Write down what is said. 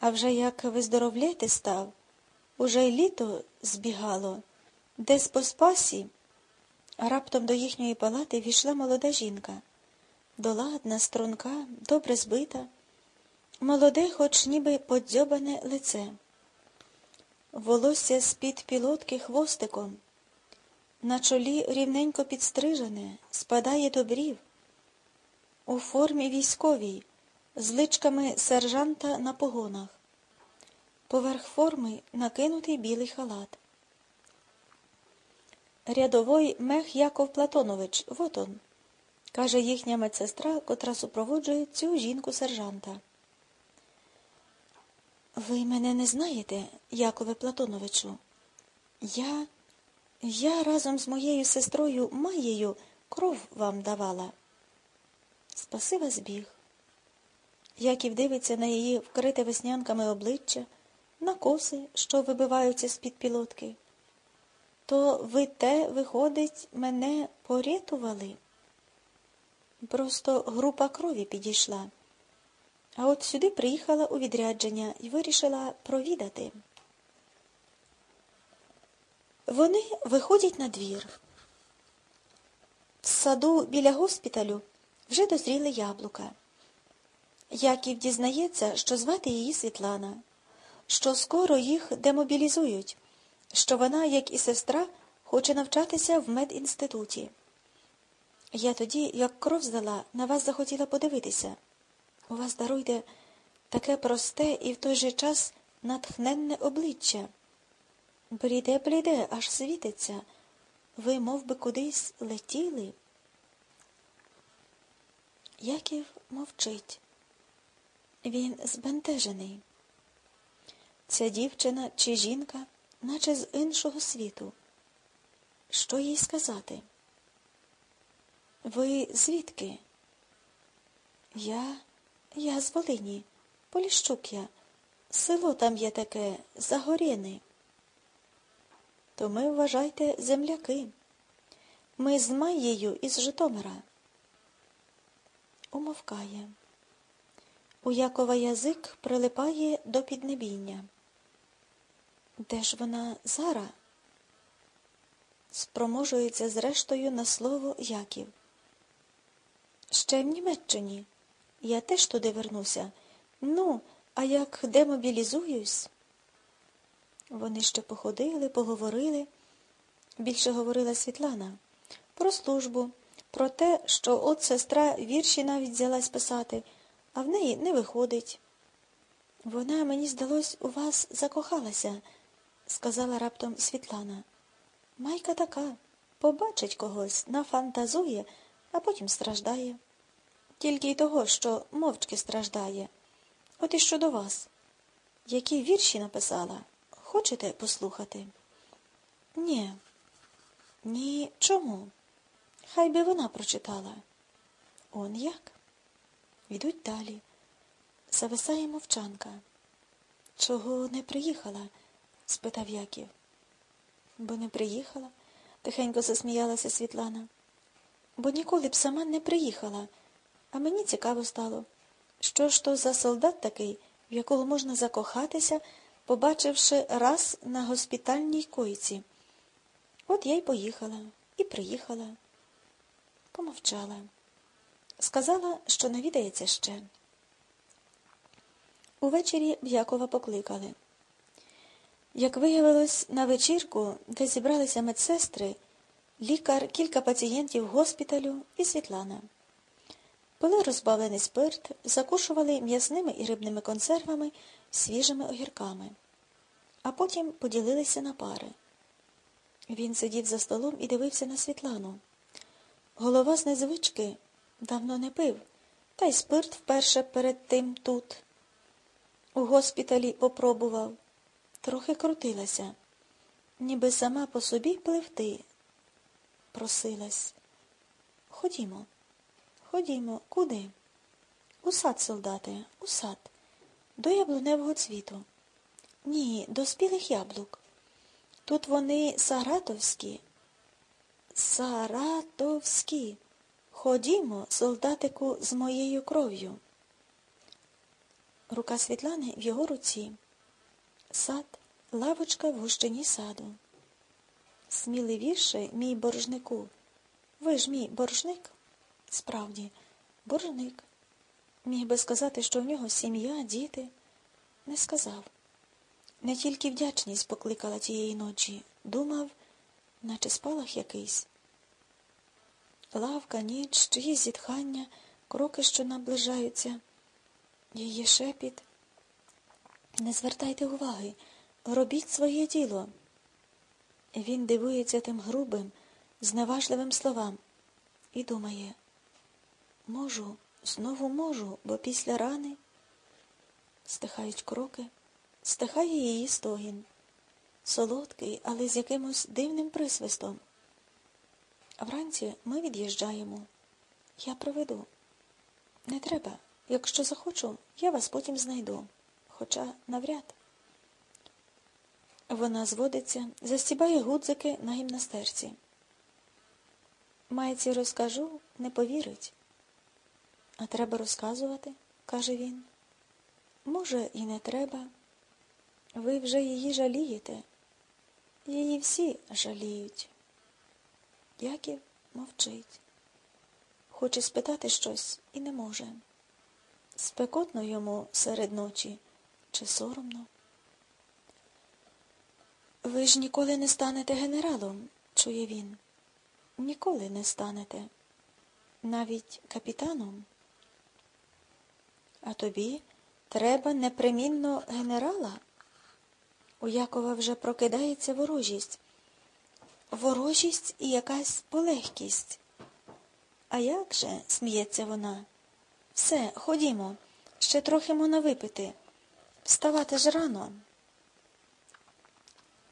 А вже як виздоровляти став, уже й літо збігало, десь по спасі. Раптом до їхньої палати війшла молода жінка. Доладна, струнка, добре збита, молоде, хоч ніби подзьобане лице. Волосся з-під пілотки хвостиком, на чолі рівненько підстрижене, спадає до брів, у формі військовій, з личками сержанта на погонах. Поверх форми накинутий білий халат. Рядовой мех Яков Платонович, вот он, каже їхня медсестра, котра супроводжує цю жінку сержанта. Ви мене не знаєте, Якове Платоновичу? Я я разом з моєю сестрою Маєю кров вам давала. Спасива збіг. Яків дивиться на її вкрите веснянками обличчя, на коси, що вибиваються з-під пілотки. То ви те, виходить, мене порятували? Просто група крові підійшла. А от сюди приїхала у відрядження і вирішила провідати. Вони виходять на двір. В саду біля госпіталю вже дозріли яблука. Яків дізнається, що звати її Світлана, що скоро їх демобілізують, що вона, як і сестра, хоче навчатися в медінституті. Я тоді, як кров здала, на вас захотіла подивитися. У вас даруйте таке просте і в той же час натхненне обличчя. Бліде, бліде, аж світиться. Ви мов би, кудись летіли. Яків мовчить. Він збентежений. Ця дівчина чи жінка, наче з іншого світу. Що їй сказати? Ви звідки? Я, я з Волині, Поліщук я. Село там є таке, Загорєни. То ми, вважайте, земляки. Ми з Маєю із Житомира. Умовкає. У Якова язик прилипає до піднебіння. Де ж вона зара? Спроможується зрештою на слово Яків. Ще в Німеччині. Я теж туди вернуся. Ну, а як демобілізуюсь? Вони ще походили, поговорили. Більше говорила Світлана про службу, про те, що от сестра вірші навіть взялась писати, а в неї не виходить. Вона, мені здалось, у вас закохалася, сказала раптом Світлана. Майка така, побачить когось, нафантазує, а потім страждає. Тільки й того, що мовчки страждає. От і що до вас. Які вірші написала? Хочете послухати? Ні. Ні, чому? Хай би вона прочитала. Он як? Йдуть далі. Зависає мовчанка. Чого не приїхала? спитав Яків. Бо не приїхала, тихенько засміялася Світлана. Бо ніколи б сама не приїхала, а мені цікаво стало. Що ж то за солдат такий, в якого можна закохатися, побачивши раз на госпітальній койці? От я й поїхала, і приїхала. Помовчала. Сказала, що навідається ще. Увечері Якова покликали. Як виявилось, на вечірку, де зібралися медсестри, лікар, кілька пацієнтів госпіталю і Світлана. Пили розбавлений спирт, закушували м'ясними і рибними консервами, свіжими огірками, а потім поділилися на пари. Він сидів за столом і дивився на Світлану. Голова з незвички давно не пив, та й спирт вперше перед тим тут. У госпіталі попробував, трохи крутилася, ніби сама по собі пливти. Просилась. Ходімо. Ходімо, куди? У сад, солдати, у сад, до яблуневого цвіту. Ні, до спілих яблук. Тут вони саратовські. Саратовські. Ходімо, солдатику, з моєю кров'ю. Рука Світлани в його руці. Сад, лавочка в гущині саду. Сміливіше, мій боржнику. Ви ж мій боржник? Справді, боржник. Міг би сказати, що в нього сім'я, діти. Не сказав. Не тільки вдячність покликала тієї ночі. Думав, наче спалах якийсь. Лавка, ніч, чиїсь зітхання, кроки, що наближаються. Її шепіт. Не звертайте уваги, робіть своє діло. Він дивується тим грубим, зневажливим словам і думає, можу, знову можу, бо після рани стихають кроки, стихає її стогін, солодкий, але з якимось дивним присвистом. Вранці ми від'їжджаємо. Я проведу. Не треба. Якщо захочу, я вас потім знайду. Хоча навряд. Вона зводиться, застібає гудзики на гімнастерці. Майці розкажу, не повірить. А треба розказувати, каже він. Може, і не треба. Ви вже її жалієте. Її всі жаліють. Яків мовчить. Хоче спитати щось і не може. Спекотно йому серед ночі чи соромно. Ви ж ніколи не станете генералом, чує він. Ніколи не станете. Навіть капітаном. А тобі треба непримінно генерала. У Якова вже прокидається ворожість. Ворожість і якась полегкість. А як же, сміється вона? Все, ходімо, ще трохи можна випити. Вставати ж рано.